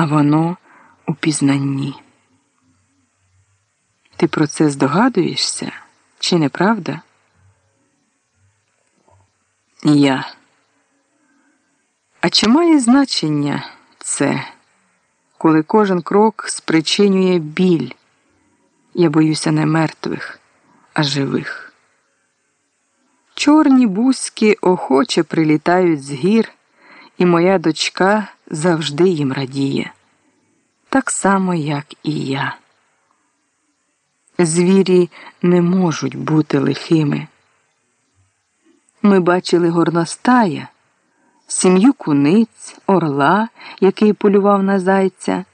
а воно у пізнанні. Ти про це здогадуєшся, чи не правда? Я. А чи має значення це, коли кожен крок спричинює біль? Я боюся не мертвих, а живих. Чорні бузьки охоче прилітають з гір, і моя дочка завжди їм радіє, так само, як і я. Звірі не можуть бути лихими. Ми бачили горностая, сім'ю куниць, орла, який полював на зайця,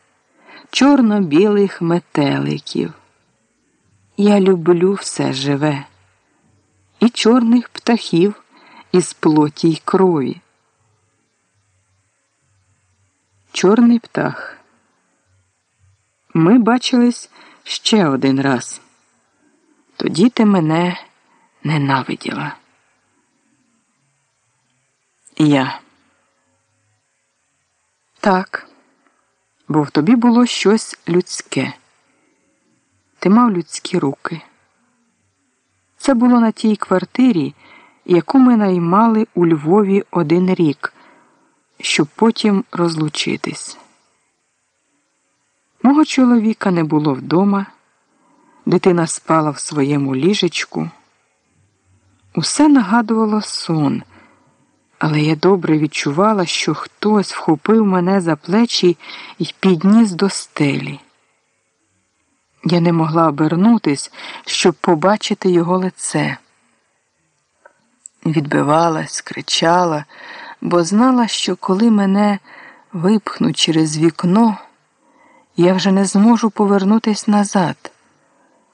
чорно-білих метеликів. Я люблю все живе, і чорних птахів із плоті й крові. Чорний птах. Ми бачились ще один раз. Тоді ти мене ненавиділа. Я. Так, бо в тобі було щось людське. Ти мав людські руки. Це було на тій квартирі, яку ми наймали у Львові один рік, щоб потім розлучитись. Мого чоловіка не було вдома, дитина спала в своєму ліжечку. Усе нагадувало сон, але я добре відчувала, що хтось вхопив мене за плечі і підніс до стелі. Я не могла обернутись, щоб побачити його лице. Відбивалась, кричала, бо знала, що коли мене випхнуть через вікно, я вже не зможу повернутись назад,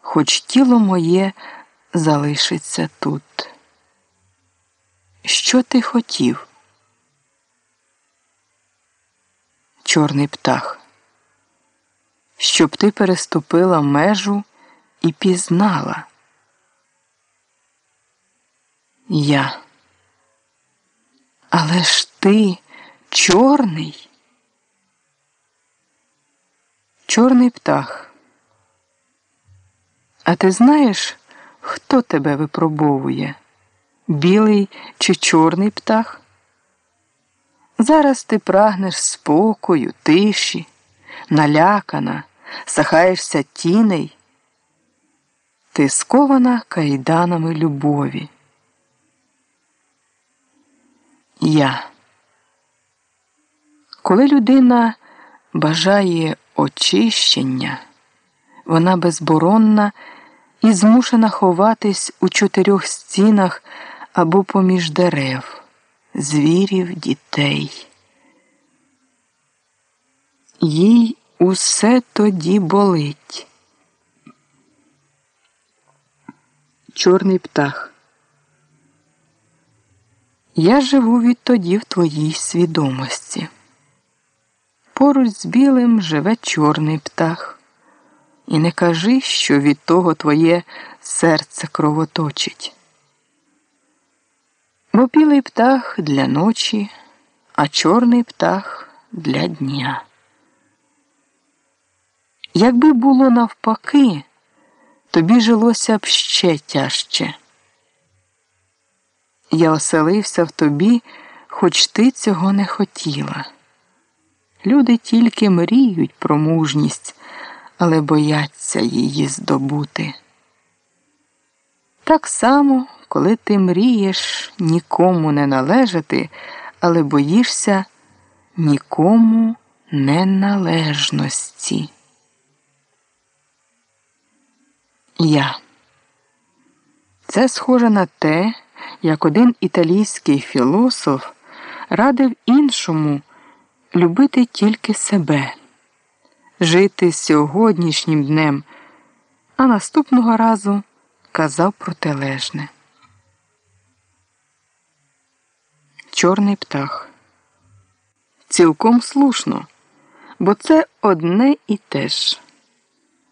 хоч тіло моє залишиться тут. Що ти хотів? Чорний птах щоб ти переступила межу і пізнала. Я. Але ж ти чорний. Чорний птах. А ти знаєш, хто тебе випробовує? Білий чи чорний птах? Зараз ти прагнеш спокою, тиші, налякана сахаєшся тіней, ти скована кайданами любові. Я. Коли людина бажає очищення, вона безборонна і змушена ховатись у чотирьох стінах або поміж дерев, звірів, дітей. Їй Усе тоді болить. Чорний птах. Я живу відтоді в твоїй свідомості. Поруч з білим живе чорний птах. І не кажи, що від того твоє серце кровоточить. Бо білий птах для ночі, а чорний птах для дня. Якби було навпаки, тобі жилося б ще тяжче. Я оселився в тобі, хоч ти цього не хотіла. Люди тільки мріють про мужність, але бояться її здобути. Так само, коли ти мрієш нікому не належати, але боїшся нікому неналежності. Я. Це схоже на те, як один італійський філософ радив іншому любити тільки себе, жити сьогоднішнім днем, а наступного разу казав протилежне. Чорний птах. Цілком слушно, бо це одне і те ж.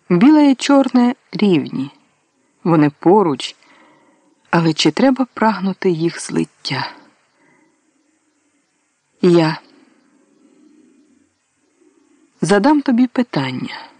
Біле і чорне рівні, вони поруч, але чи треба прагнути їх злиття? Я. Задам тобі питання.